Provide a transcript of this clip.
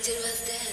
angel was dead.